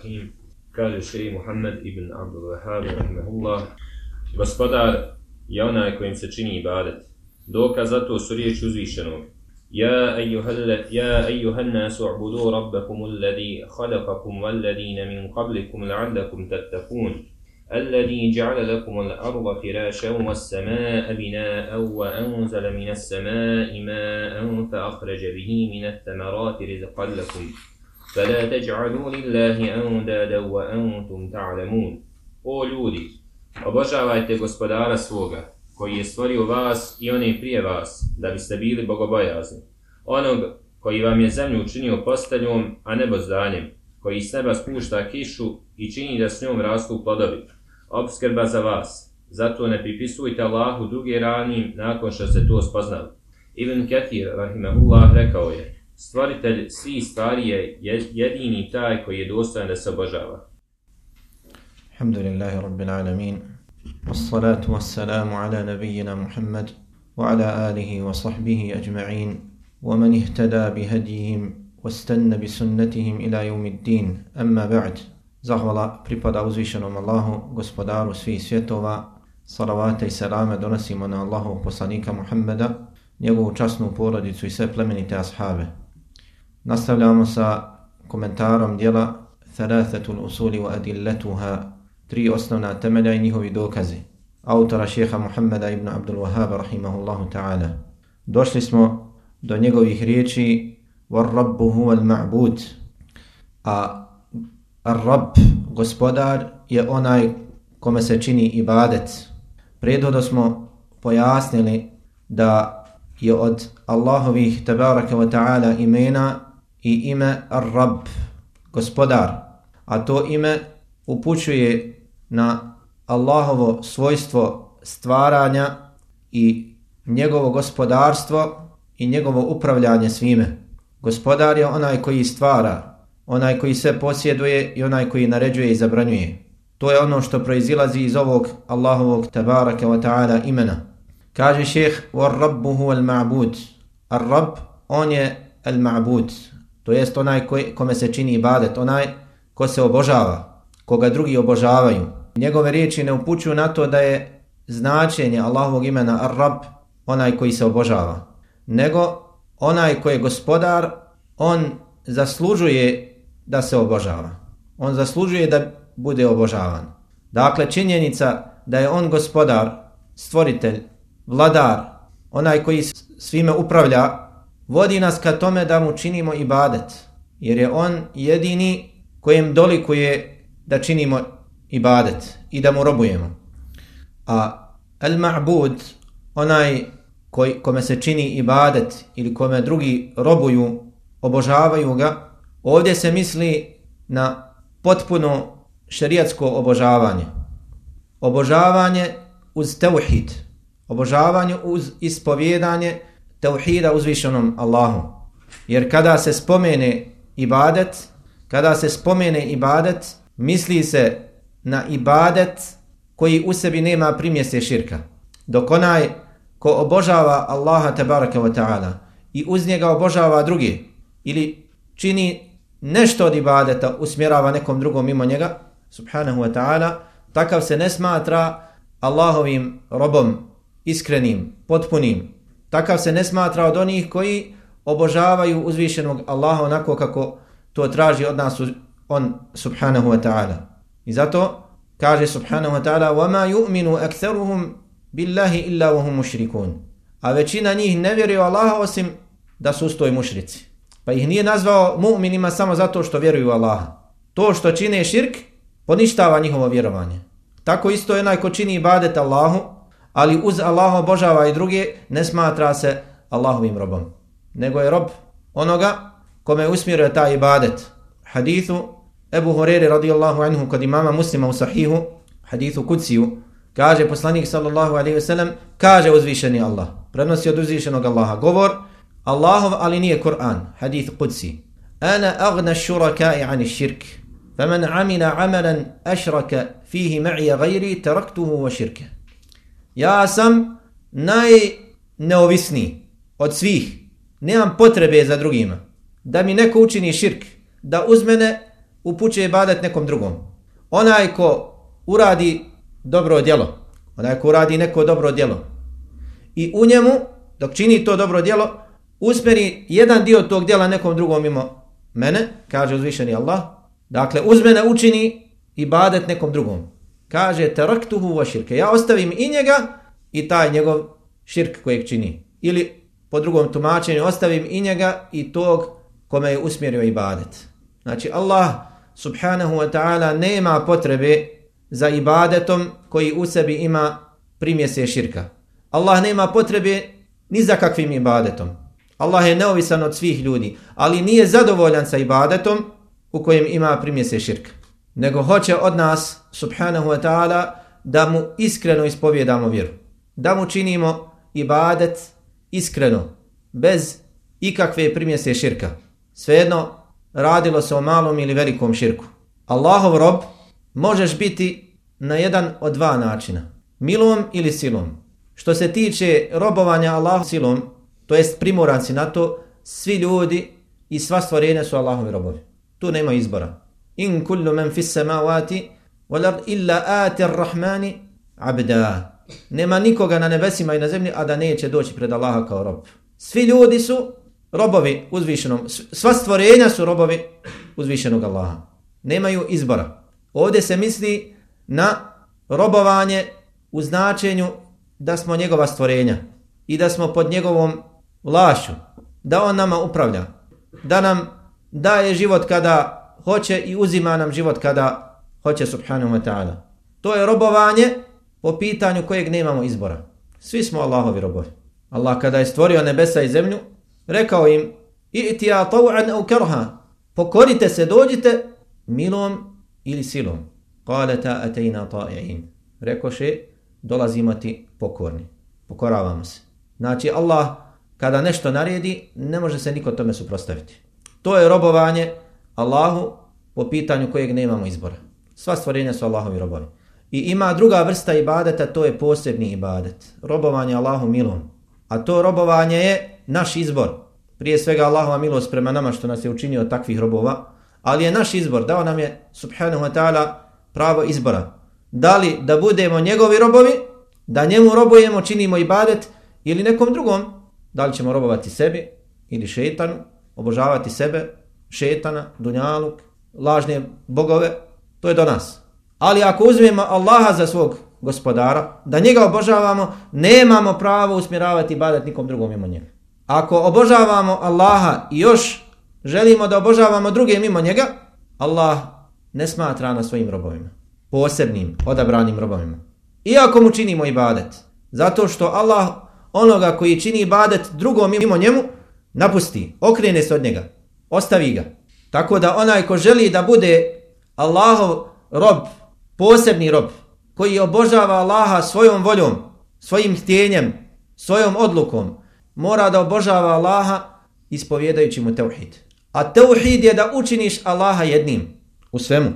Rahim. Kaže šeji Muhammed ibn Abdul Wahab, rahimahullah, gospodar je onaj kojim se čini ibadet. Dokaz za to su riječi uzvišenog. يا أيها, يا أيها الناس اعبدوا ربكم الذي خلقكم والذين من قبلكم لعلكم تتقون الذي جعل لكم الأرض فراشا والسماء بناء وأنزل من السماء ماء فأخرج به من الثمرات رزقا لكم فلا تجعلوا لله أندادا وأنتم تعلمون O ljudi, obožavajte gospodara svoga, koji je stvorio vas i one prije vas, da biste bili bogobojazni. Onog koji vam je zemlju učinio posteljom, a nebo zdanjem, koji s neba spušta kišu i čini da s njom rastu plodovi. Obskrba za vas. Zato ne pripisujte Allahu druge ranim nakon što se to spoznali. Ibn Ketir, rahimahullah, rekao je, stvoritelj svi stvari je jedini taj koji je dostojan da se obožava. Alhamdulillahi rabbil alamin. والصلاة والسلام على نبينا محمد وعلى آله وصحبه أجمعين ومن اهتدى بهديهم واستنى بسنتهم إلى يوم الدين أما بعد Zahvala pripada uzvišenom Allahu, gospodaru svih svjetova, salavate i selame donosimo na Allahu poslanika Muhammeda, njegovu časnu porodicu i sve plemenite ashave. Nastavljamo sa komentarom dijela Thalathatul usuli wa adilletuha tri osnovna temelja i njihovi dokazi. Autora šeha Muhammeda ibn Abdul Wahhab rahimahullahu ta'ala. Došli smo do njegovih riječi وَالرَّبُّ هُوَ الْمَعْبُودِ A Ar-Rabb, gospodar, je onaj kome se čini ibadet. Predhodo smo pojasnili da je od Allahovih tabaraka wa ta'ala imena i ime Ar-Rabb, gospodar. A to ime upućuje na Allahovo svojstvo stvaranja i njegovo gospodarstvo i njegovo upravljanje svime. Gospodar je onaj koji stvara, onaj koji sve posjeduje i onaj koji naređuje i zabranjuje. To je ono što proizilazi iz ovog Allahovog tabaraka wa ta'ala imena. Kaže šeheh, war الْمَعْبُودِ ma'bud. Ar rab, on je al ma'bud. To jest onaj koji, kome se čini ibadet, onaj ko se obožava, koga drugi obožavaju njegove riječi ne upućuju na to da je značenje Allahovog imena Ar-Rab onaj koji se obožava, nego onaj koji je gospodar, on zaslužuje da se obožava. On zaslužuje da bude obožavan. Dakle, činjenica da je on gospodar, stvoritelj, vladar, onaj koji svime upravlja, vodi nas ka tome da mu činimo ibadet. Jer je on jedini kojem dolikuje da činimo ibadet i da mu robujemo. A al-ma'bud, onaj koji, kome se čini ibadet ili kome drugi robuju, obožavaju ga, ovdje se misli na potpuno šerijatsko obožavanje. Obožavanje uz teuhid. Obožavanje uz ispovjedanje teuhida uzvišenom Allahu. Jer kada se spomene ibadet, kada se spomene ibadet, misli se na ibadet koji u sebi nema primjese širka. Dok onaj ko obožava Allaha tabaraka wa ta'ala i uz njega obožava druge ili čini nešto od ibadeta usmjerava nekom drugom mimo njega, subhanahu wa ta'ala, takav se ne smatra Allahovim robom iskrenim, potpunim. Takav se ne smatra od onih koji obožavaju uzvišenog Allaha onako kako to traži od nas on subhanahu wa ta'ala. I zato kaže subhanahu wa ta'ala وَمَا يُؤْمِنُ أَكْثَرُهُمْ بِاللَّهِ إِلَّا وَهُمْ مُشْرِكُونَ A većina njih ne vjeruje u Allaha osim da su ustoj mušrici. Pa ih nije nazvao mu'minima samo zato što vjeruju u Allaha. To što čine širk poništava njihovo vjerovanje. Tako isto je onaj ko čini ibadet Allahu, ali uz Allaha obožava i druge, ne smatra se Allahovim robom. Nego je rob onoga kome usmjeruje taj ibadet. Hadithu Ebu Horeire radijallahu anhu kod imama muslima u sahihu, hadithu kuciju, kaže poslanik sallallahu alaihi ve sellem, kaže uzvišeni Allah, prenosi od uzvišenog Allaha, govor, Allahov ali nije Kur'an, hadith kuci. Ana agna šurakai ani širk, faman amila amalan ašraka fihi ma'i gajri, taraktuhu wa širke. Ja sam najneovisniji od svih, nemam potrebe za drugima, da mi neko učini širk, da uz mene upuće ibadet nekom drugom. Onaj ko uradi dobro djelo, onaj ko uradi neko dobro djelo i u njemu, dok čini to dobro djelo, usmeri jedan dio tog djela nekom drugom mimo mene, kaže uzvišeni Allah, dakle uz mene učini ibadet nekom drugom. Kaže, teraktuhu wa širke. Ja ostavim i njega i taj njegov širk kojeg čini. Ili po drugom tumačenju ostavim i njega i tog kome je usmjerio ibadet. Znači Allah subhanahu wa ta'ala nema potrebe za ibadetom koji u sebi ima primjese širka. Allah nema potrebe ni za kakvim ibadetom. Allah je neovisan od svih ljudi, ali nije zadovoljan sa ibadetom u kojem ima primjese širka. Nego hoće od nas, subhanahu wa ta'ala, da mu iskreno ispovjedamo vjeru. Da mu činimo ibadet iskreno, bez ikakve primjese širka. Svejedno, radilo se o malom ili velikom širku. Allahov rob možeš biti na jedan od dva načina. Milom ili silom. Što se tiče robovanja Allahom silom, to jest primoranci na to, svi ljudi i sva stvorenja su Allahovi robovi. Tu nema izbora. In kullu men fis samawati wal illa ati ar-rahmani abda. Nema nikoga na nebesima i na zemlji, a da neće doći pred Allaha kao rob. Svi ljudi su robovi uzvišenom, sva stvorenja su robovi uzvišenog Allaha. Nemaju izbora. Ovdje se misli na robovanje u značenju da smo njegova stvorenja i da smo pod njegovom vlašću, da on nama upravlja, da nam daje život kada hoće i uzima nam život kada hoće subhanahu wa ta'ala. To je robovanje po pitanju kojeg nemamo izbora. Svi smo Allahovi robovi. Allah kada je stvorio nebesa i zemlju, rekao im, i'ti ja taw'an au kerha pokorite se, dođite milom ili silom. Qaleta atejna ta'i'in. Rekoše, dolazimo ti pokorni. Pokoravamo se. Znači Allah kada nešto naredi, ne može se niko tome suprostaviti. To je robovanje Allahu po pitanju kojeg nemamo izbora. Sva stvorenja su Allahovi robovi. I ima druga vrsta ibadeta, to je posebni ibadet. Robovanje Allahu milom. A to robovanje je naš izbor. Prije svega Allahova milost prema nama što nas je učinio takvih robova. Ali je naš izbor, dao nam je subhanahu wa ta'ala pravo izbora. Da li da budemo njegovi robovi, da njemu robujemo, činimo ibadet ili nekom drugom. Da li ćemo robovati sebi ili šeitanu, obožavati sebe, šetana, dunjaluk, lažne bogove, to je do nas. Ali ako uzmemo Allaha za svog gospodara, da njega obožavamo, nemamo pravo usmjeravati ibadet nikom drugom mimo njega. Ako obožavamo Allaha i još želimo da obožavamo druge mimo njega, Allah ne smatra na svojim robovima. Posebnim, odabranim robovima. Iako mu činimo ibadet. Zato što Allah onoga koji čini ibadet drugom mimo njemu, napusti, okrene se od njega, ostavi ga. Tako da onaj ko želi da bude Allahov rob, posebni rob, koji obožava Allaha svojom voljom, svojim htjenjem, svojom odlukom, mora da obožava Allaha ispovjedajući mu teuhid. A teuhid je da učiniš Allaha jednim u svemu.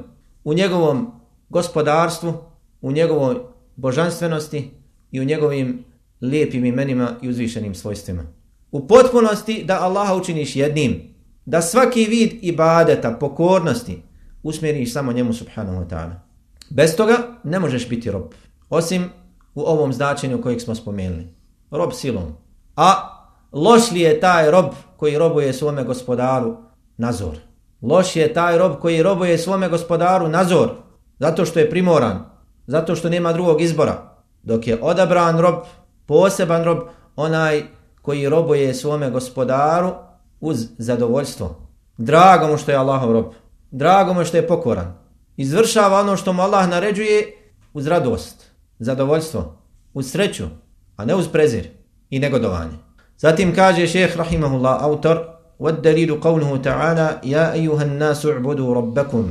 U njegovom gospodarstvu, u njegovoj božanstvenosti i u njegovim lijepim imenima i uzvišenim svojstvima. U potpunosti da Allaha učiniš jednim. Da svaki vid ibadeta, pokornosti, usmjeriš samo njemu subhanahu wa ta'ala. Bez toga ne možeš biti rob. Osim u ovom značenju kojeg smo spomenuli. Rob silom. A loš li je taj rob koji robuje svome gospodaru nazor? Loš je taj rob koji robuje svome gospodaru nazor zato što je primoran, zato što nema drugog izbora. Dok je odabran rob, poseban rob, onaj koji robuje svome gospodaru uz zadovoljstvo. Drago mu što je Allahov rob. Drago mu što je pokoran izvršava ono što mu Allah naređuje uz radost, zadovoljstvo, uz sreću, a ne uz prezir i negodovanje. Zatim kaže šeheh rahimahullah autor وَالدَّلِيلُ قَوْنُهُ تَعَالَى يَا أَيُّهَا النَّاسُ عْبُدُوا رَبَّكُمْ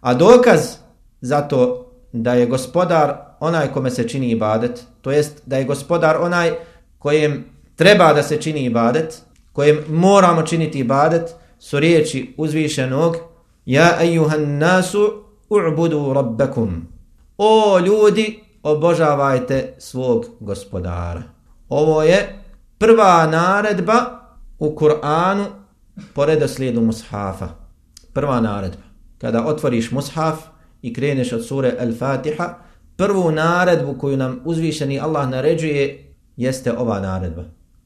A dokaz za to da je gospodar onaj kome se čini ibadet, to jest da je gospodar onaj kojem treba da se čini ibadet, kojem moramo činiti ibadet, su riječi uzvišenog Ja ejuhan nasu u'budu rabbakum. O ljudi, obožavajte svog gospodara. Ovo je prva naredba u Kur'anu po redoslijedu mushafa. Prva naredba. kada otvoriš mushaf i kreneš od sure Al-Fatiha, prvu naredbu koju nam uzvišeni Allah naređuje jeste ova naredba.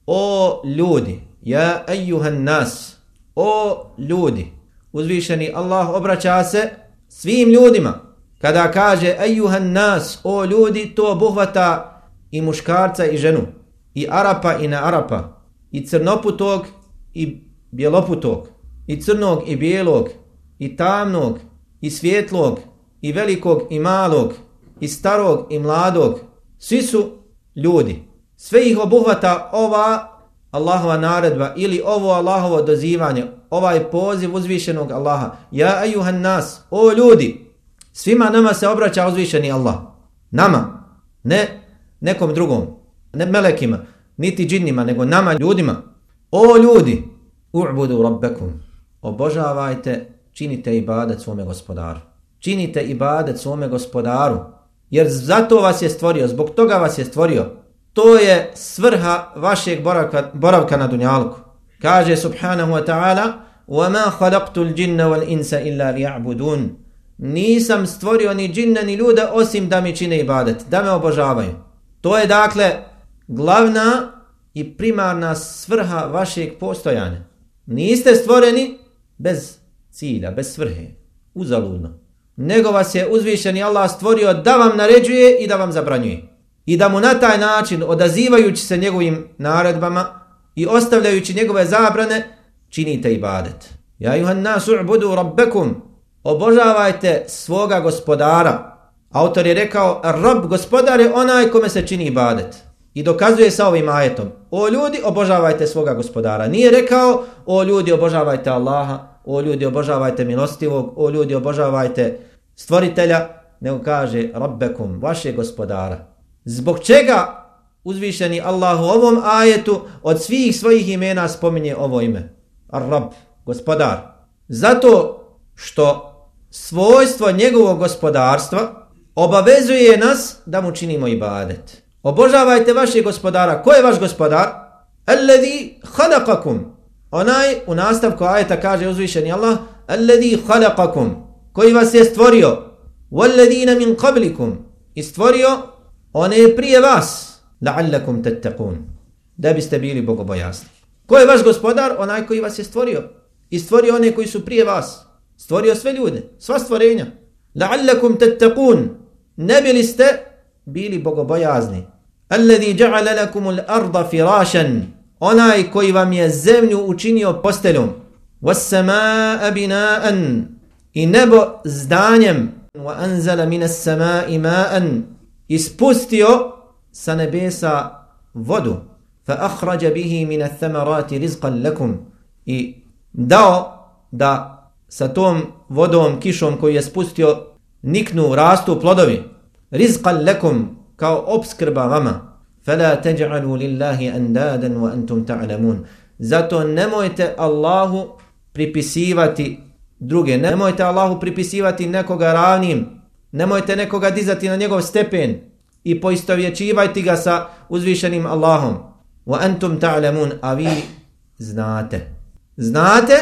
O ljudi, ja ejuhan nas, o ljudi, uzvišeni Allah obraća se svim ljudima. Kada kaže ejuhan nas, o ljudi, to obuhvata i muškarca i ženu, i Arapa i na Arapa, i crnoputog i bjeloputog, i crnog i bijelog, i tamnog, i svjetlog, i velikog i malog, i starog i mladog, svi su ljudi. Sve ih obuhvata ova Allahova naredba ili ovo Allahovo dozivanje, ovaj poziv uzvišenog Allaha. Ja ejuhan nas, o ljudi, svima nama se obraća uzvišeni Allah. Nama, ne nekom drugom, ne melekima, niti džinnima, nego nama ljudima. O ljudi, u'budu rabbekum, obožavajte, činite ibadet svome gospodaru. Činite ibadet svome gospodaru, jer zato vas je stvorio, zbog toga vas je stvorio To je svrha vašeg boravka, boravka na dunjalku. Kaže subhanahu wa ta'ala وَمَا خَلَقْتُ الْجِنَّ وَالْإِنسَ إِلَّا لِيَعْبُدُونَ Nisam stvorio ni džinne ni ljude osim da mi čine ibadet, da me obožavaju. To je dakle glavna i primarna svrha vašeg postojanja. Niste stvoreni bez cilja, bez svrhe, uzaludno. Nego vas je uzvišeni Allah stvorio da vam naređuje i da vam zabranjuje i da mu na taj način, odazivajući se njegovim naredbama i ostavljajući njegove zabrane, činite ibadet. Ja juhan nas u'budu rabbekum, obožavajte svoga gospodara. Autor je rekao, rob gospodar je onaj kome se čini ibadet. I dokazuje sa ovim ajetom, o ljudi obožavajte svoga gospodara. Nije rekao, o ljudi obožavajte Allaha, o ljudi obožavajte milostivog, o ljudi obožavajte stvoritelja, nego kaže, rabbekum, vaše gospodara. Zbog čega uzvišeni Allah u ovom ajetu od svih svojih imena spominje ovo ime? Ar-Rab, gospodar. Zato što svojstvo njegovog gospodarstva obavezuje nas da mu činimo ibadet. Obožavajte vaše gospodara. Ko je vaš gospodar? Alladhi khalaqakum. Onaj u nastavku ajeta kaže uzvišeni Allah Alladhi khalaqakum. Koji vas je stvorio? Walladina min qablikum. I stvorio one je prije vas, la'allakum tattaqun, da biste bili bogobojasni. Ko je vaš gospodar? Onaj koji vas je stvorio. I stvorio one koji su prije vas. Stvorio sve ljude, sva stvorenja. La'allakum tattaqun, ne bili ste bili bogobojazni. Alladhi ja'ala lakum al-arda firashan, onaj koji vam je zemlju učinio posteljom. Was-samaa'a bina'an, i nebo zdanjem. Wa anzala minas samaa'i ma'an, ispustio sa nebesa vodu. Fa akhraja bihi min ath-thamarati rizqan lakum. I dao da sa tom vodom kišom koju je spustio niknu rastu plodovi. Rizqan lakum kao obskrba vama. Fala taj'alu lillahi andadan wa antum ta'lamun. Zato nemojte Allahu pripisivati druge. Nemojte Allahu pripisivati nekoga ravnim. Nemojte nekoga dizati na njegov stepen i poistovjećivajte ga sa uzvišenim Allahom. Wa antum ta'lamun, a vi znate. Znate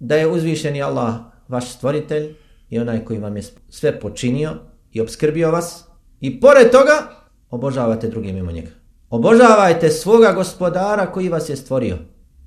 da je uzvišeni Allah vaš stvoritelj i onaj koji vam je sve počinio i obskrbio vas. I pored toga obožavate druge mimo njega. Obožavajte svoga gospodara koji vas je stvorio.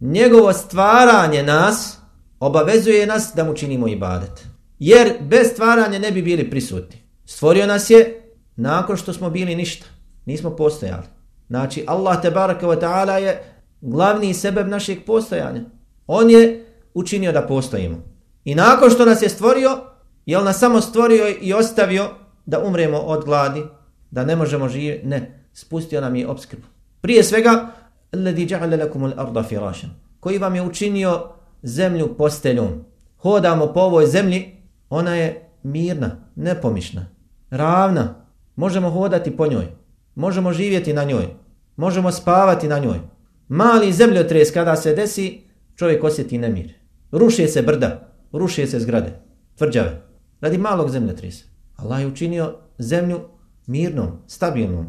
Njegovo stvaranje nas obavezuje nas da mu činimo ibadet. Jer bez stvaranja ne bi bili prisutni. Stvorio nas je nakon što smo bili ništa. Nismo postojali. Znači Allah te baraka wa ta'ala je glavni sebeb našeg postojanja. On je učinio da postojimo. I nakon što nas je stvorio, je on nas samo stvorio i ostavio da umremo od gladi, da ne možemo živjeti. Ne, spustio nam je obskrbu. Prije svega, الذي جعل لكم الارض فراشا koji vam je učinio zemlju posteljom hodamo po ovoj zemlji ona je mirna nepomišna ravna, možemo hodati po njoj, možemo živjeti na njoj, možemo spavati na njoj. Mali zemljotres kada se desi, čovjek osjeti nemir. Ruše se brda, ruše se zgrade, tvrđave, radi malog zemljotresa. Allah je učinio zemlju mirnom, stabilnom,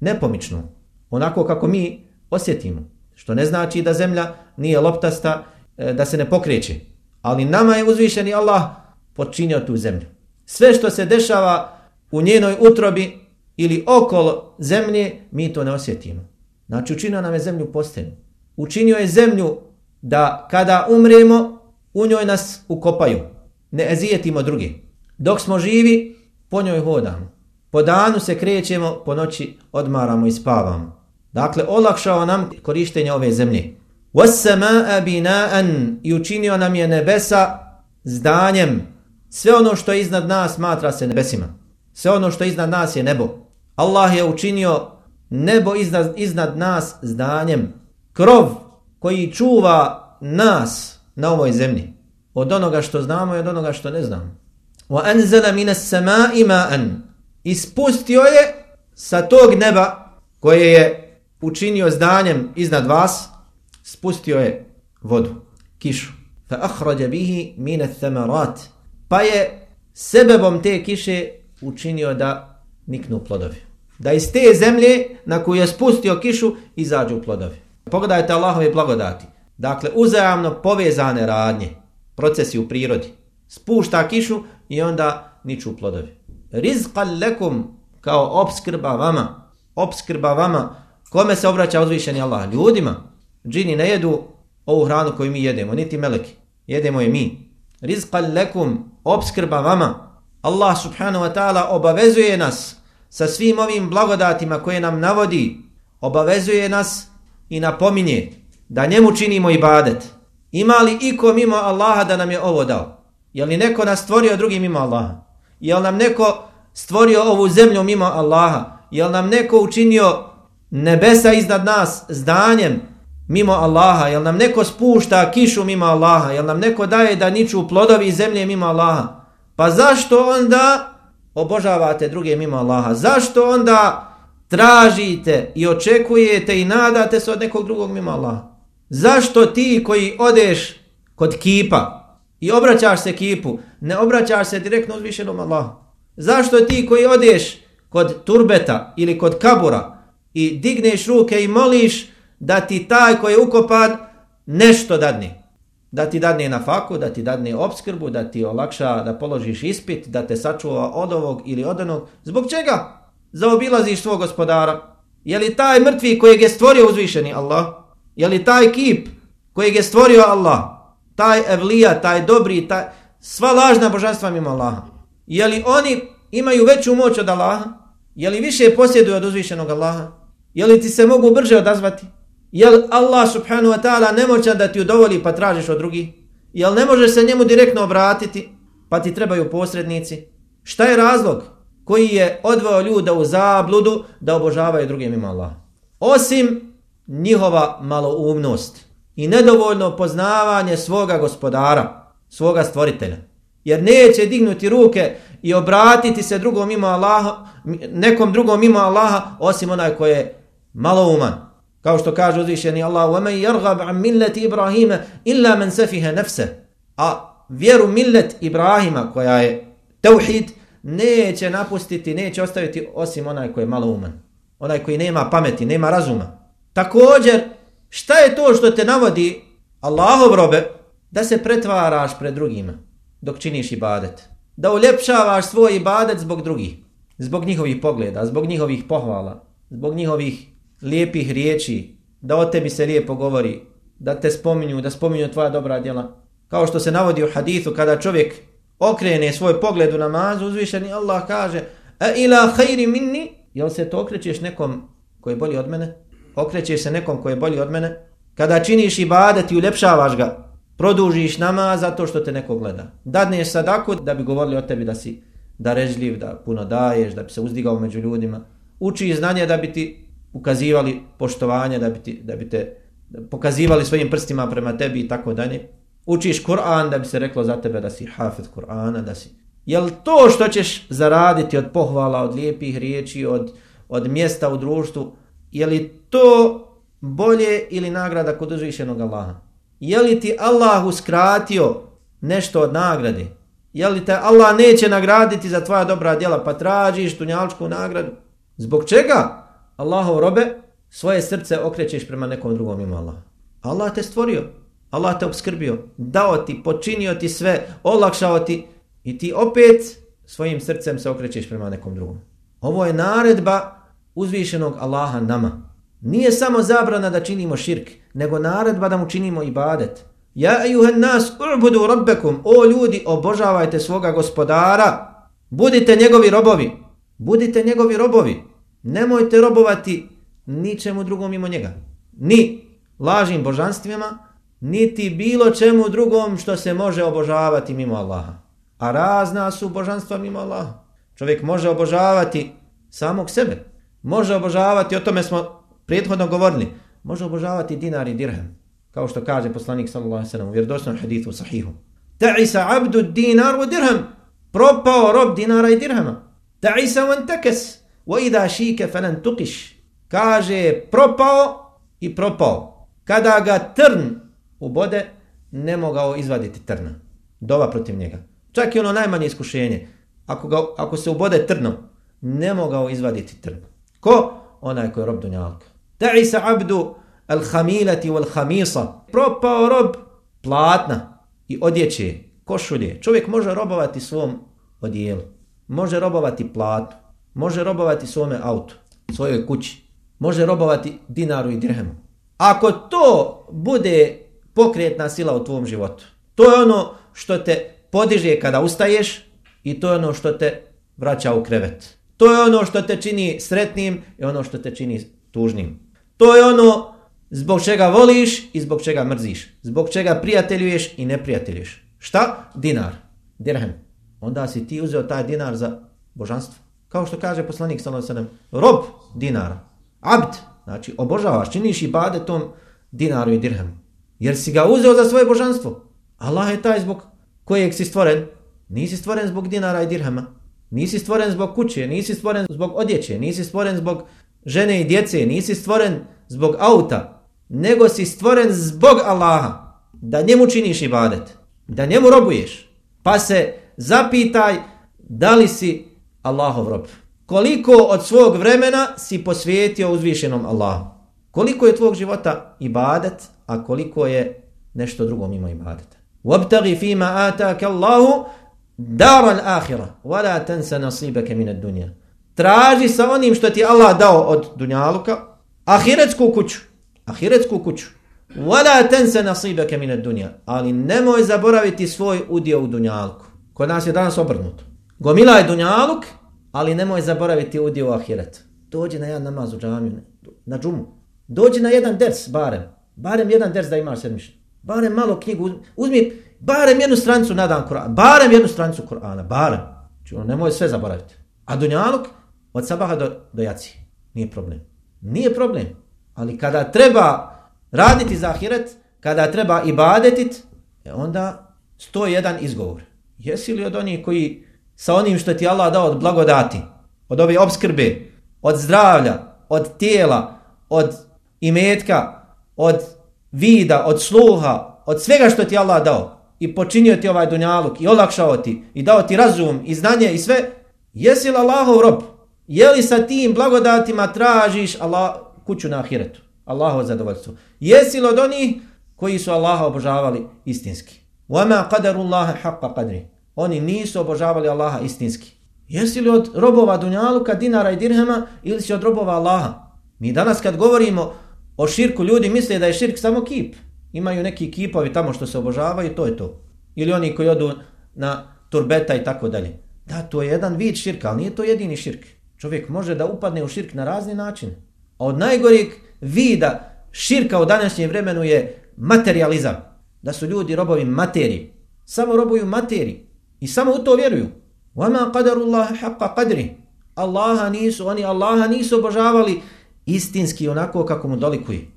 nepomičnom, onako kako mi osjetimo. Što ne znači da zemlja nije loptasta, e, da se ne pokreće. Ali nama je uzvišeni Allah počinio tu zemlju. Sve što se dešava u njenoj utrobi ili okolo zemlje, mi to ne osjetimo. Znači učinio nam je zemlju postenu. Učinio je zemlju da kada umremo, u njoj nas ukopaju. Ne ezijetimo druge. Dok smo živi, po njoj hodamo. Po danu se krećemo, po noći odmaramo i spavamo. Dakle, olakšao nam korištenje ove zemlje. وَسَّمَاءَ بِنَاءً I učinio nam je nebesa zdanjem. Sve ono što je iznad nas smatra se nebesima. Sve ono što je iznad nas je nebo. Allah je učinio nebo iznad, iznad nas zdanjem. Krov koji čuva nas na ovoj zemlji. Od onoga što znamo i od onoga što ne znamo. وَأَنْزَلَ مِنَ السَّمَاءِ مَاءً Ispustio je sa tog neba koje je učinio zdanjem iznad vas, spustio je vodu, kišu. Fa ahrađa bihi mine thamarat. Pa je sebebom te kiše učinio da niknu plodovi. Da iz te zemlje na koju je spustio kišu izađu plodovi. Pogledajte Allahove blagodati. Dakle, uzajamno povezane radnje, procesi u prirodi. Spušta kišu i onda niču plodovi. Rizqal lekum kao obskrba vama. Obskrba vama Kome se obraća uzvišeni Allah? Ljudima. Džini ne jedu ovu hranu koju mi jedemo, niti meleki. Jedemo je mi. Rizqal lekum, obskrba vama. Allah subhanahu wa ta'ala obavezuje nas sa svim ovim blagodatima koje nam navodi. Obavezuje nas i napominje da njemu činimo ibadet. Ima li iko mimo Allaha da nam je ovo dao? Je li neko nas stvorio drugi mimo Allaha? Je li nam neko stvorio ovu zemlju mimo Allaha? Je li nam neko učinio nebesa iznad nas zdanjem mimo Allaha, Je li nam neko spušta kišu mimo Allaha, Je li nam neko daje da niču plodovi zemlje mimo Allaha, pa zašto onda obožavate druge mimo Allaha? Zašto onda tražite i očekujete i nadate se od nekog drugog mimo Allaha? Zašto ti koji odeš kod kipa i obraćaš se kipu, ne obraćaš se direktno uzvišenom Allahu? Zašto ti koji odeš kod turbeta ili kod kabura, i digneš ruke i moliš da ti taj koji je ukopan nešto dadne. Da ti dadne na faku, da ti dadne obskrbu, da ti olakša da položiš ispit, da te sačuva od ovog ili od onog. Zbog čega? Zaobilaziš svog gospodara. Je li taj mrtvi kojeg je stvorio uzvišeni Allah? Je li taj kip kojeg je stvorio Allah? Taj evlija, taj dobri, taj... sva lažna božanstva mimo Allaha. Je li oni imaju veću moć od Allaha? Je li više posjeduju od uzvišenog Allaha? Je li ti se mogu brže odazvati? Jel Allah subhanahu wa ta'ala nemoćan da ti udovoli pa tražiš od drugih? Jel ne možeš se njemu direktno obratiti pa ti trebaju posrednici? Šta je razlog koji je odveo ljuda u zabludu da obožavaju drugim ima Allah? Osim njihova maloumnost i nedovoljno poznavanje svoga gospodara, svoga stvoritelja. Jer neće dignuti ruke i obratiti se drugom ima Allaha, nekom drugom ima Allaha, osim onaj koji je malo uman. Kao što kaže uzvišeni Allah, وَمَنْ يَرْغَبْ عَنْ مِلَّةِ إِبْرَاهِيمَ إِلَّا مَنْ سَفِهَ نَفْسَ A vjeru millet Ibrahima, koja je teuhid, neće napustiti, neće ostaviti osim onaj koji je malo uman. Onaj koji nema pameti, nema razuma. Također, šta je to što te navodi Allahov robe da se pretvaraš pred drugima dok činiš ibadet? Da uljepšavaš svoj ibadet zbog drugih, zbog njihovih pogleda, zbog njihovih pohvala, zbog njihovih lijepih riječi, da o tebi se lijepo govori, da te spominju, da spominju tvoja dobra djela. Kao što se navodi u hadithu, kada čovjek okrene svoj pogled u namazu, uzvišeni Allah kaže, a ila hajri minni, jel se to okrećeš nekom koji je bolji od mene? Okrećeš se nekom koji je bolji od mene? Kada činiš ibadet i uljepšavaš ga, produžiš namaz zato što te neko gleda. Dadneš sadaku da bi govorili o tebi da si darežljiv, da puno daješ, da bi se uzdigao među ljudima. Uči znanje da bi ti ukazivali poštovanje, da bi, ti, da bi te pokazivali svojim prstima prema tebi i tako dalje. Učiš Kur'an da bi se reklo za tebe da si hafid Kur'ana, da si... Jel to što ćeš zaraditi od pohvala, od lijepih riječi, od, od mjesta u društvu, je li to bolje ili nagrada kod uzvišenog Allaha? Je li ti Allah uskratio nešto od nagrade? Je li te Allah neće nagraditi za tvoja dobra djela pa tražiš tunjalčku nagradu? Zbog čega? Allahov robe, svoje srce okrećeš prema nekom drugom ima Allah. Allah te stvorio, Allah te obskrbio, dao ti, počinio ti sve, olakšao ti I ti opet svojim srcem se okrećeš prema nekom drugom. Ovo je naredba uzvišenog Allaha nama. Nije samo zabrana da činimo širk, nego naredba da mu činimo ibadet. Ja ejuhen nas ubudu rabbekum, o ljudi, obožavajte svoga gospodara, budite njegovi robovi, budite njegovi robovi, nemojte robovati ničemu drugom mimo njega. Ni lažim božanstvima, niti bilo čemu drugom što se može obožavati mimo Allaha. A razna su božanstva mimo Allaha. Čovjek može obožavati samog sebe. Može obožavati, o tome smo prethodno govorili, može obožavati dinar i dirhem. Kao što kaže poslanik sallallahu alejhi ve sellem u vjerodostojnom hadisu sahihu. Ta'isa abdu dinar wa dirham. Propao rob dinara i dirhama. Ta'isa wa antakas wa idha shika تُقِشْ tuqish. Kaže propao i propao. Kada ga trn ubode, ne mogao izvaditi trna. Dova protiv njega. Čak i ono najmanje iskušenje. Ako, ga, ako se ubode trnom, ne mogao izvaditi trn. Ko? Onaj koji je rob dunjalka. Ta'isa abdu al-hamilati wal-hamisa. Propao rob platna i odjeće, košulje. Čovjek može robovati svom odijelu. Može robovati platu. Može robovati svome autu, svojoj kući. Može robovati dinaru i dirhemu. Ako to bude pokretna sila u tvom životu, to je ono što te podiže kada ustaješ i to je ono što te vraća u krevet. To je ono što te čini sretnim i ono što te čini tužnim. To je ono zbog čega voliš i zbog čega mrziš. Zbog čega prijateljuješ i ne prijateljuješ. Šta? Dinar. Dirhem. Onda si ti uzeo taj dinar za božanstvo. Kao što kaže poslanik sallallahu alejhi ve sellem, rob dinara. Abd, znači obožavaš, činiš i tom dinaru i dirhemu. Jer si ga uzeo za svoje božanstvo. Allah je taj zbog kojeg si stvoren. Nisi stvoren zbog dinara i dirhema. Nisi stvoren zbog kuće, nisi stvoren zbog odjeće, nisi stvoren zbog žene i djece, nisi stvoren zbog auta, nego si stvoren zbog Allaha, da njemu činiš ibadet, da njemu robuješ. Pa se zapitaj da li si Allahov rob. Koliko od svog vremena si posvijetio uzvišenom Allahu? Koliko je tvog života ibadet, a koliko je nešto drugo mimo ibadeta? وَبْتَغِ فِي مَا آتَاكَ اللَّهُ دَارَ الْآخِرَةِ وَلَا تَنْسَ نَصِيبَكَ مِنَ الدُّنْيَا Traži sa onim što ti Allah dao od dunjaluka, ahiretsku kuću, ahiretsku kuću. وَلَا تَنْسَ نَصِيبَكَ مِنَ الدُّنْيَا Ali nemoj zaboraviti svoj udio u dunjalku. Kod nas je danas obrnuto. Gomilaj dunjaluk, ali nemoj zaboraviti udio u ahiret. Dođi na jedan namaz u džamiju, na džumu. Dođi na jedan ders, barem. Barem jedan ders da imaš sedmišlje. Barem malo knjigu, uzmi barem jednu stranicu na dan Kur'ana. Barem jednu stranicu Kur'ana, barem. Znači, ono, nemoj sve zaboraviti. A dunjaluk, od sabaha do, do jaci. Nije problem. Nije problem. Ali kada treba raditi za ahiret, kada treba ibadetit, e onda sto jedan izgovor. Jesi li od onih koji sa onim što ti Allah dao od blagodati, od ove obskrbe, od zdravlja, od tijela, od imetka, od vida, od sluha, od svega što ti Allah dao i počinio ti ovaj dunjaluk i olakšao ti i dao ti razum i znanje i sve, jesi li Allahov rob? Je li sa tim blagodatima tražiš Allah, kuću na ahiretu? Allahov zadovoljstvo. Jesi li od onih koji su Allaha obožavali istinski? وَمَا قَدَرُ اللَّهَ حَقَّ قَدْرِ Oni nisu obožavali Allaha istinski. Jesi li od robova dunjaluka, dinara i dirhema ili si od robova Allaha? Mi danas kad govorimo o širku, ljudi misle da je širk samo kip. Imaju neki kipovi tamo što se obožavaju, to je to. Ili oni koji odu na turbeta i tako dalje. Da, to je jedan vid širka, ali nije to jedini širk. Čovjek može da upadne u širk na razni način. A od najgorijeg vida širka u današnjem vremenu je materializam. Da su ljudi robovi materiji. Samo robuju materiji. I samo u to vjeruju. وَمَا قَدَرُ اللَّهَ حَقَّ قَدْرِ Allaha nisu, oni Allaha nisu obožavali istinski onako kako mu dolikuje.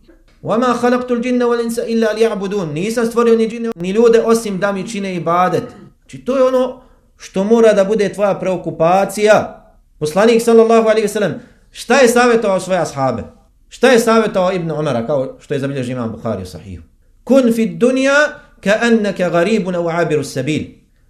وَمَا خَلَقْتُ الْجِنَّ وَلِنْسَ إِلَّا لِيَعْبُدُونَ Nisam stvorio ni džine, ni ljude osim da mi čine ibadet. Či to je ono što mora da bude tvoja preokupacija. Poslanik sallallahu alaihi wasallam, šta je savjetovao svoje ashabe? Šta je savjetovao Ibn Umara, kao što je zabilježi imam Bukhari u sahihu? Kun fi dunja ka annaka garibun u abiru sabil.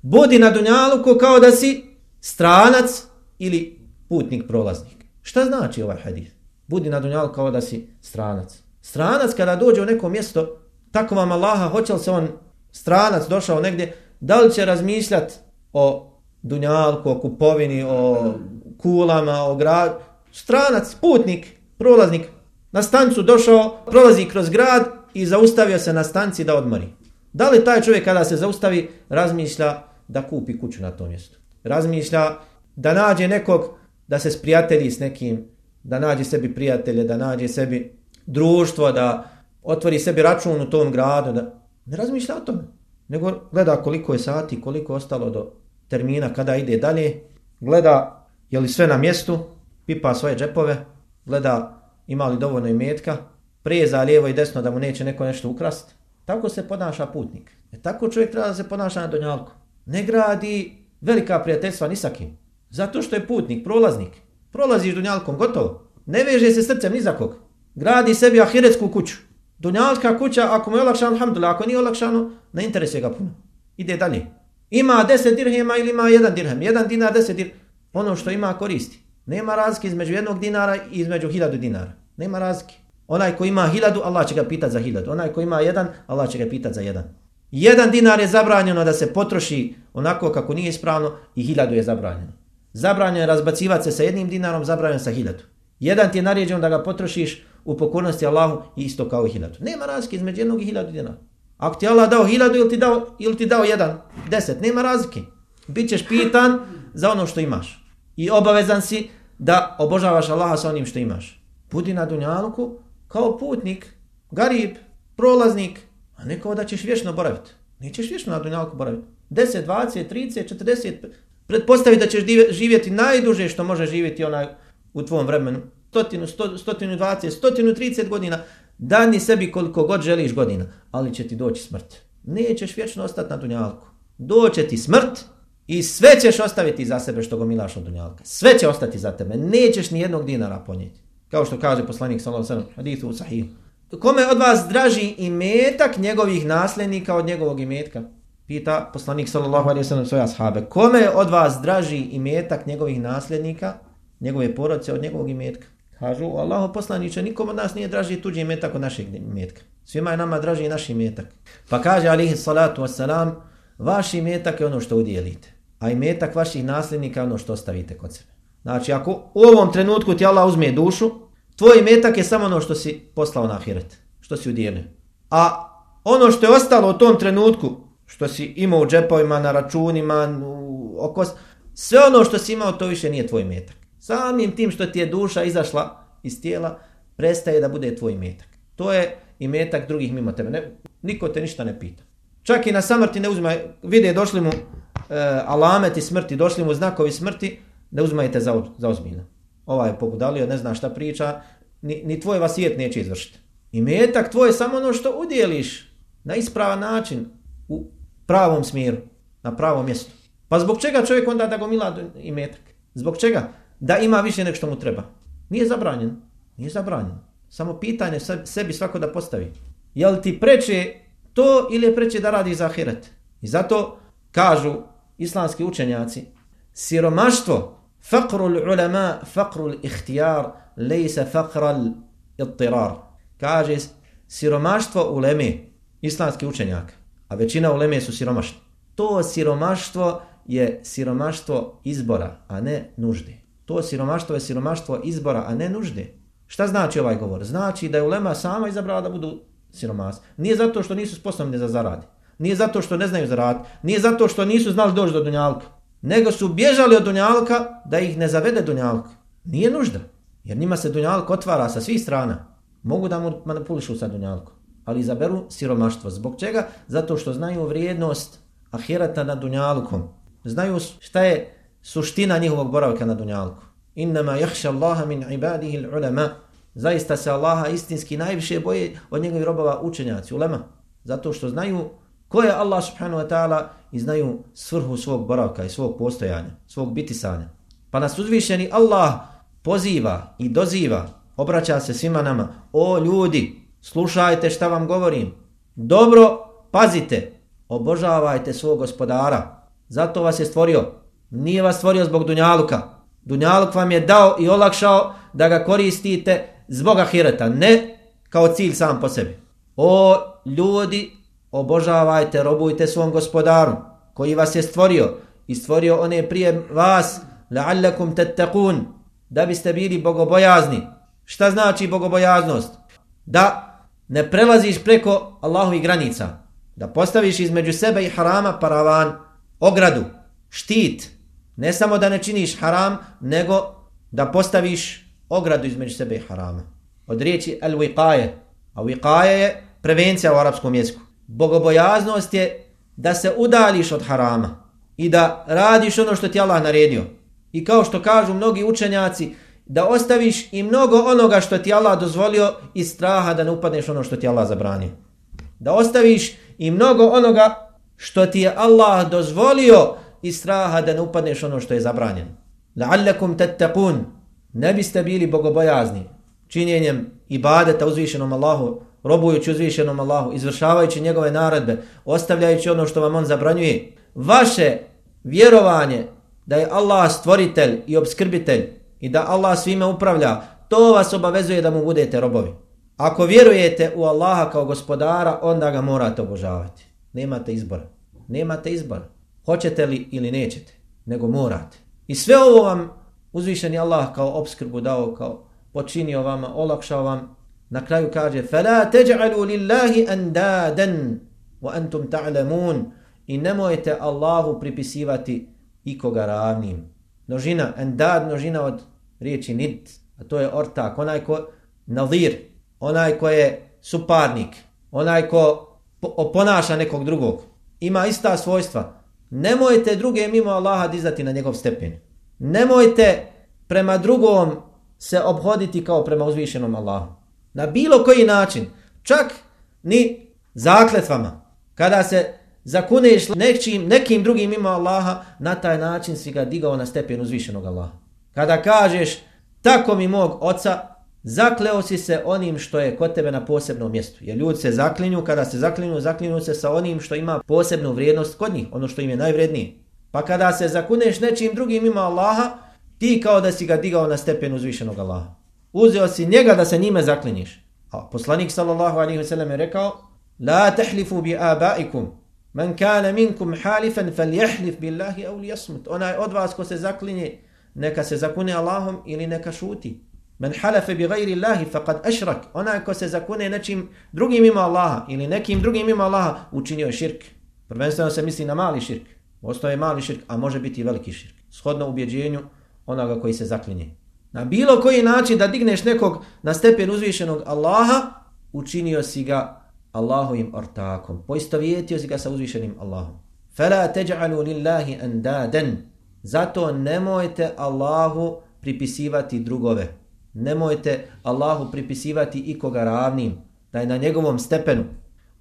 Budi na dunjaluku kao da si stranac ili putnik prolaznik. Šta znači ovaj hadis? Budi na dunjalu kao da si stranac. Stranac kada dođe u neko mjesto, tako vam Allaha, hoće li se on stranac došao negdje, da li će razmišljati o dunjalku, o kupovini, o kulama, o grad. Stranac, putnik, prolaznik, na stancu došao, prolazi kroz grad i zaustavio se na stanci da odmori. Da li taj čovjek kada se zaustavi razmišlja da kupi kuću na tom mjestu? Razmišlja da nađe nekog da se sprijatelji s nekim, da nađe sebi prijatelje, da nađe sebi društvo, da otvori sebi račun u tom gradu, da ne razmišlja o tome. Nego gleda koliko je sati, koliko je ostalo do termina kada ide dalje, gleda je li sve na mjestu, pipa svoje džepove, gleda ima li dovoljno imetka, preza lijevo i desno da mu neće neko nešto ukrast. Tako se ponaša putnik. E tako čovjek treba da se ponaša na donjalku. Ne gradi velika prijateljstva ni sa kim. Zato što je putnik, prolaznik. Prolaziš donjalkom, gotovo. Ne veže se srcem ni za kog. Gradi sebi ahiretsku kuću. Dunjalska kuća, ako mu je olakšano, alhamdulillah, ako nije olakšano, ne interesuje ga puno. Ide dalje. Ima 10 dirhema ili ima 1 dirhem. 1 dinar, 10 dirhem. Ono što ima koristi. Nema razlike između jednog dinara i između hiljadu dinara. Nema razlike. Onaj ko ima hiljadu, Allah će ga pitati za hiljadu. Onaj ko ima jedan, Allah će ga pitati za jedan. Jedan dinar je zabranjeno da se potroši onako kako nije ispravno i hiljadu je zabranjeno. Zabranjeno je razbacivati se sa jednim dinarom, zabranjeno sa hiljadu. Jedan ti je naređeno da ga potrošiš u pokornosti Allahu isto kao i hiljadu. Nema razlike između jednog i hiljadu dinara. Ako ti Allah dao hiljadu ili ti dao, ili ti dao jedan, deset, nema razlike. Bićeš pitan za ono što imaš. I obavezan si da obožavaš Allaha sa onim što imaš. Budi na dunjalku kao putnik, garib, prolaznik, a ne kao da ćeš vječno boraviti. Nećeš vječno na dunjalku boraviti. 10, 20, 30, 40, pretpostavi da ćeš živjeti najduže što može živjeti onaj u tvom vremenu. Stotinu, sto, stotinu 20, stotinu 30 godina. Dani sebi koliko god želiš godina, ali će ti doći smrt. Nećeš vječno ostati na dunjalku. Doće ti smrt i sve ćeš ostaviti za sebe što go milaš od dunjalka. Sve će ostati za tebe. Nećeš ni jednog dinara ponijeti. Kao što kaže poslanik sallallahu alejhi ve sellem, hadithu sahih. Kome od vas draži imetak njegovih nasljednika od njegovog imetka? Pita poslanik sallallahu alejhi ve sellem svoje ashabe. Kome od vas draži imetak njegovih nasljednika, njegove porodice od njegovog imetka? Kažu, Allaho poslanice, nikom od nas nije draži tuđi imetak od našeg imetka. Svima je nama draži naš imetak. Pa kaže alihi salatu wasalam, vaš imetak je ono što udjelite, a imetak vaših nasljednika je ono što ostavite kod sebe. Znači, ako u ovom trenutku ti Allah uzme dušu, tvoj metak je samo ono što si poslao na ahiret, što si udjelio. A ono što je ostalo u tom trenutku, što si imao u džepovima, na računima, u okos, sve ono što si imao, to više nije tvoj metak. Samim tim što ti je duša izašla iz tijela, prestaje da bude tvoj metak. To je i metak drugih mimo tebe. Ne, niko te ništa ne pita. Čak i na samrti ne uzma, vide, došli mu e, alameti smrti, došli mu znakovi smrti, ne uzmajte za, za ozbiljno. Ovaj pobudalio, ne zna šta priča, ni, ni tvoj vasijet neće izvršiti. I metak tvoj je samo ono što udjeliš na ispravan način, u pravom smjeru, na pravom mjestu. Pa zbog čega čovjek onda da gomila i metak? Zbog čega? Da ima više nek što mu treba. Nije zabranjen. Nije zabranjen. Samo pitanje sebi svako da postavi. Je li ti preče to ili je preče da radi za ahiret? I zato kažu islamski učenjaci, siromaštvo فقر العلماء فقر الاختيار ليس فقر الاضطرار kaže siromaštvo uleme islamski učenjak a većina uleme su siromašni. To siromaštvo je siromaštvo izbora a ne nužde. To siromaštvo je siromaštvo izbora a ne nužde. Šta znači ovaj govor? Znači da je ulema sama izabrala da budu siromas nije zato što nisu sposobni za zarad. Nije zato što ne znaju zarad nije zato što nisu znali doći do dunjalka nego su bježali od dunjalka da ih ne zavede dunjalk. Nije nužda, jer njima se dunjalk otvara sa svih strana. Mogu da mu manipulišu sa dunjalkom, ali izaberu siromaštvo. Zbog čega? Zato što znaju vrijednost ahirata na dunjalkom. Znaju šta je suština njihovog boravka na dunjalku. Innama jahša Allaha min ibadihi l'ulama. Zaista se Allaha istinski najviše boje od njegovih robova učenjaci, ulema. Zato što znaju ko je Allah subhanahu wa ta'ala i znaju svrhu svog boravka i svog postojanja, svog bitisanja. Pa nas uzvišeni Allah poziva i doziva, obraća se svima nama, o ljudi, slušajte šta vam govorim, dobro pazite, obožavajte svog gospodara, zato vas je stvorio, nije vas stvorio zbog Dunjaluka, Dunjaluk vam je dao i olakšao da ga koristite zbog ahireta, ne kao cilj sam po sebi. O ljudi, obožavajte, robujte svom gospodaru koji vas je stvorio i stvorio one prije vas la'allakum tattaqun da biste bili bogobojazni. Šta znači bogobojaznost? Da ne prelaziš preko Allahovih granica. Da postaviš između sebe i harama paravan, ogradu, štit. Ne samo da ne činiš haram, nego da postaviš ogradu između sebe i harama. Od riječi al-wiqaje. A wiqaje je prevencija u arapskom jeziku. Bogobojaznost je da se udališ od harama i da radiš ono što ti Allah naredio. I kao što kažu mnogi učenjaci, da ostaviš i mnogo onoga što ti Allah dozvolio iz straha da ne upadneš ono što ti Allah zabranio. Da ostaviš i mnogo onoga što ti je Allah dozvolio iz straha da ne upadneš ono što je zabranjeno. La'allakum tattaqun. Ne biste bili bogobojazni činjenjem ibadeta uzvišenom Allahu, robujući uzvišenom Allahu, izvršavajući njegove naredbe, ostavljajući ono što vam on zabranjuje. Vaše vjerovanje da je Allah stvoritelj i obskrbitelj i da Allah svime upravlja, to vas obavezuje da mu budete robovi. Ako vjerujete u Allaha kao gospodara, onda ga morate obožavati. Nemate izbora. Nemate izbora. Hoćete li ili nećete, nego morate. I sve ovo vam uzvišeni Allah kao obskrbu dao, kao počinio vama, olakšao vam. Na kraju kaže فَلَا تَجْعَلُوا لِلَّهِ أَنْدَادًا وَأَنْتُمْ تَعْلَمُونَ I nemojte Allahu pripisivati ikoga ravnim. Množina, endad, množina od riječi nid, a to je ortak, onaj ko nadir, onaj ko je suparnik, onaj ko oponaša nekog drugog, ima ista svojstva. Nemojte druge mimo Allaha dizati na njegov stepen. Nemojte prema drugom se obhoditi kao prema uzvišenom Allahu. Na bilo koji način, čak ni zakletvama, kada se zakuneš nekim, nekim drugim mimo Allaha, na taj način si ga digao na stepen uzvišenog Allaha. Kada kažeš, tako mi mog oca, zakleo si se onim što je kod tebe na posebnom mjestu. Jer ljudi se zaklinju, kada se zaklinju, zaklinju se sa onim što ima posebnu vrijednost kod njih, ono što im je najvrednije. Pa kada se zakuneš nečim drugim mimo Allaha, ti kao da si ga digao na stepen uzvišenog Allaha. Uzeo si njega da se njime zaklinješ. A poslanik sallallahu alaihi ve sellem je rekao, La tehlifu bi abaikum, Man kana minkum halifan falyahlif billahi aw liyasmut. Ona od vas ko se zaklinje, neka se zakune Allahom ili neka šuti. Men halafa bi gajri Allahi faqad ashrak. Ona ko se zakune nečim drugim ima Allaha ili nekim drugim ima Allaha, učinio je širk. Prvenstveno se misli na mali širk. Ostaje mali širk, a može biti i veliki širk. Shodno ubjeđenju onoga koji se zaklinje. Na bilo koji način da digneš nekog na stepen uzvišenog Allaha, učinio si ga Allahovim ortakom. Poistovjetio si ga sa uzvišenim Allahom. Fela teđa'alu lillahi andaden. Zato nemojte Allahu pripisivati drugove. Nemojte Allahu pripisivati ikoga ravnim. Da je na njegovom stepenu.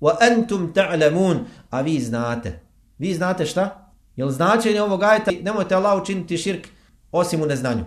Wa antum ta'lamun. A vi znate. Vi znate šta? Jel značenje ovog ajeta? Nemojte Allahu činiti širk osim u neznanju.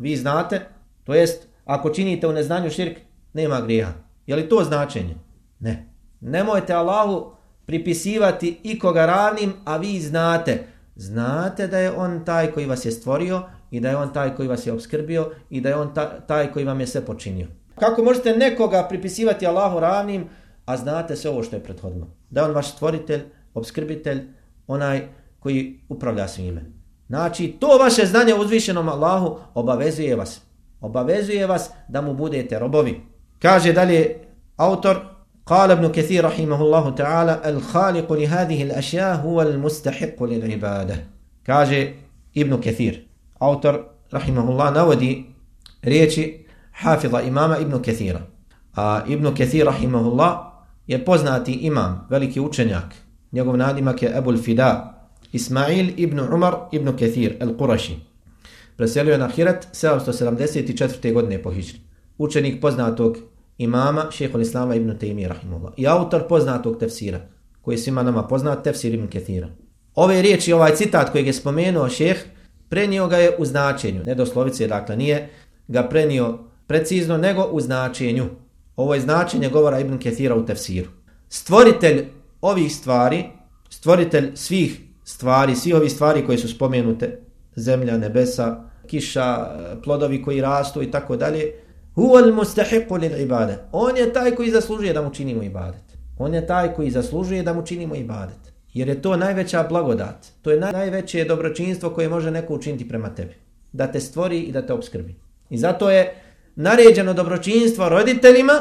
Vi znate? To jest, ako činite u neznanju širk, nema grijeha. Je li to značenje? Ne. Nemojte Allahu pripisivati ikoga ravnim, a vi znate. Znate da je on taj koji vas je stvorio i da je on taj koji vas je obskrbio i da je on taj koji vam je sve počinio. Kako možete nekoga pripisivati Allahu ravnim, a znate sve ovo što je prethodno? Da je on vaš stvoritelj, obskrbitelj, onaj koji upravlja svime. Znači, to vaše znanje uzvišenom Allahu obavezuje vas. Obavezuje vas da mu budete robovi. Kaže dalje autor, قال ابن كثير رحمه الله تعالى الخالق لهذه الأشياء هو المستحق للعبادة كاجي ابن كثير أوتر رحمه الله نودي ريتي حافظ إمام ابن كثير آه ابن كثير رحمه الله je poznati imam, veliki učenjak. Njegov nadimak je Ebul Fida, Ismail ibn Umar ibn Kethir, el-Quraši. Preselio je na Hirat 774. godine po Hijri. Učenik poznatog imama šehol Islama ibn Taymi rahimullah i autor poznatog tefsira koji je svima nama poznat tefsir ibn Kethira. Ove riječi, ovaj citat koji je spomenuo šeh, prenio ga je u značenju, ne doslovice, dakle nije ga prenio precizno, nego u značenju. Ovo je značenje govora ibn Kethira u tefsiru. Stvoritelj ovih stvari, stvoritelj svih stvari, svi ovi stvari koje su spomenute, zemlja, nebesa, kiša, plodovi koji rastu i tako dalje, Huwa al-mustahiqu lil-ibada. On je taj koji zaslužuje da mu činimo ibadet. On je taj koji zaslužuje da mu činimo ibadet. Jer je to najveća blagodat. To je najveće dobročinstvo koje može neko učiniti prema tebi. Da te stvori i da te obskrbi. I zato je naređeno dobročinstvo roditeljima,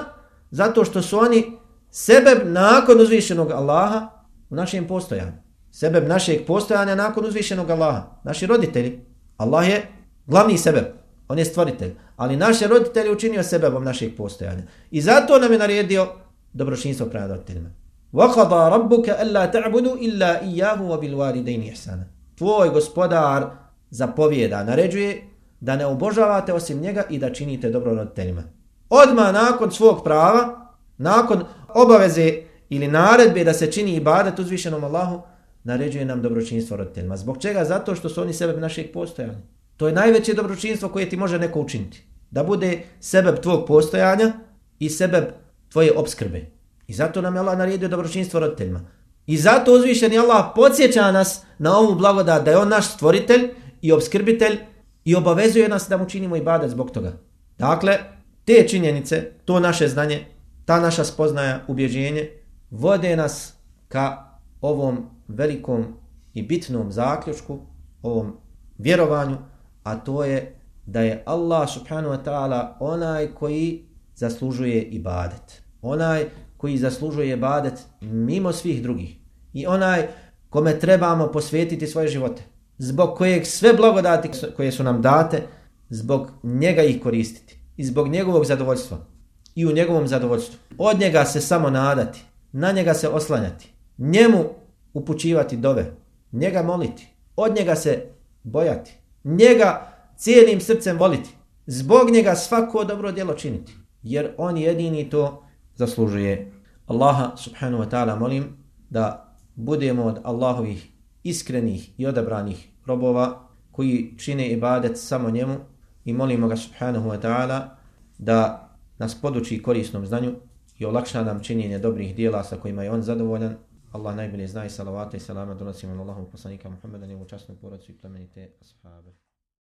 zato što su oni sebe nakon uzvišenog Allaha u našem postojanju Sebe našeg postojanja nakon uzvišenog Allaha. Naši roditelji. Allah je glavni sebe. On je stvoritelj. Ali naše roditelje učinio sebebom našeg postojanja. I zato nam je naredio dobročinstvo prema roditeljima. وَقَضَا رَبُّكَ أَلَّا تَعْبُدُوا إِلَّا إِيَّهُ وَبِالْوَالِدَيْنِ إِحْسَانًا Tvoj gospodar zapovjeda, naređuje da ne obožavate osim njega i da činite dobro roditeljima. Odma nakon svog prava, nakon obaveze ili naredbe da se čini ibadet uzvišenom Allahu, naređuje nam dobročinstvo roditeljima. Zbog čega? Zato što su oni sebe našeg postojanja. To je najveće dobročinstvo koje ti može neko učiniti. Da bude sebeb tvog postojanja i sebeb tvoje obskrbe. I zato nam je Allah naredio dobročinstvo roditeljima. I zato uzvišeni Allah podsjeća nas na ovu blagodat da je on naš stvoritelj i obskrbitelj i obavezuje nas da mu činimo i badat zbog toga. Dakle, te činjenice, to naše znanje, ta naša spoznaja, ubjeđenje, vode nas ka ovom velikom i bitnom zaključku, ovom vjerovanju, a to je da je Allah subhanahu wa ta'ala onaj koji zaslužuje ibadet. Onaj koji zaslužuje ibadet mimo svih drugih. I onaj kome trebamo posvetiti svoje živote. Zbog kojeg sve blagodati koje su nam date, zbog njega ih koristiti. I zbog njegovog zadovoljstva. I u njegovom zadovoljstvu. Od njega se samo nadati. Na njega se oslanjati. Njemu upućivati dove. Njega moliti. Od njega se bojati. Njega cijelim srcem voliti. Zbog njega svako dobro djelo činiti. Jer on jedini to zaslužuje. Allaha subhanahu wa ta'ala molim da budemo od Allahovih iskrenih i odabranih robova koji čine ibadet samo njemu i molimo ga subhanahu wa ta'ala da nas poduči korisnom znanju i olakša nam činjenje dobrih dijela sa kojima je on zadovoljan. Allah najbolje zna i salavata i salama donosimo na Allahom poslanika Muhammeda, njemu časnu porodcu i plemenite ashabe.